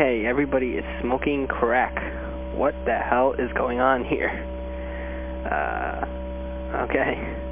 okay, everybody is smoking crack. What the hell is going on here? Uh, okay.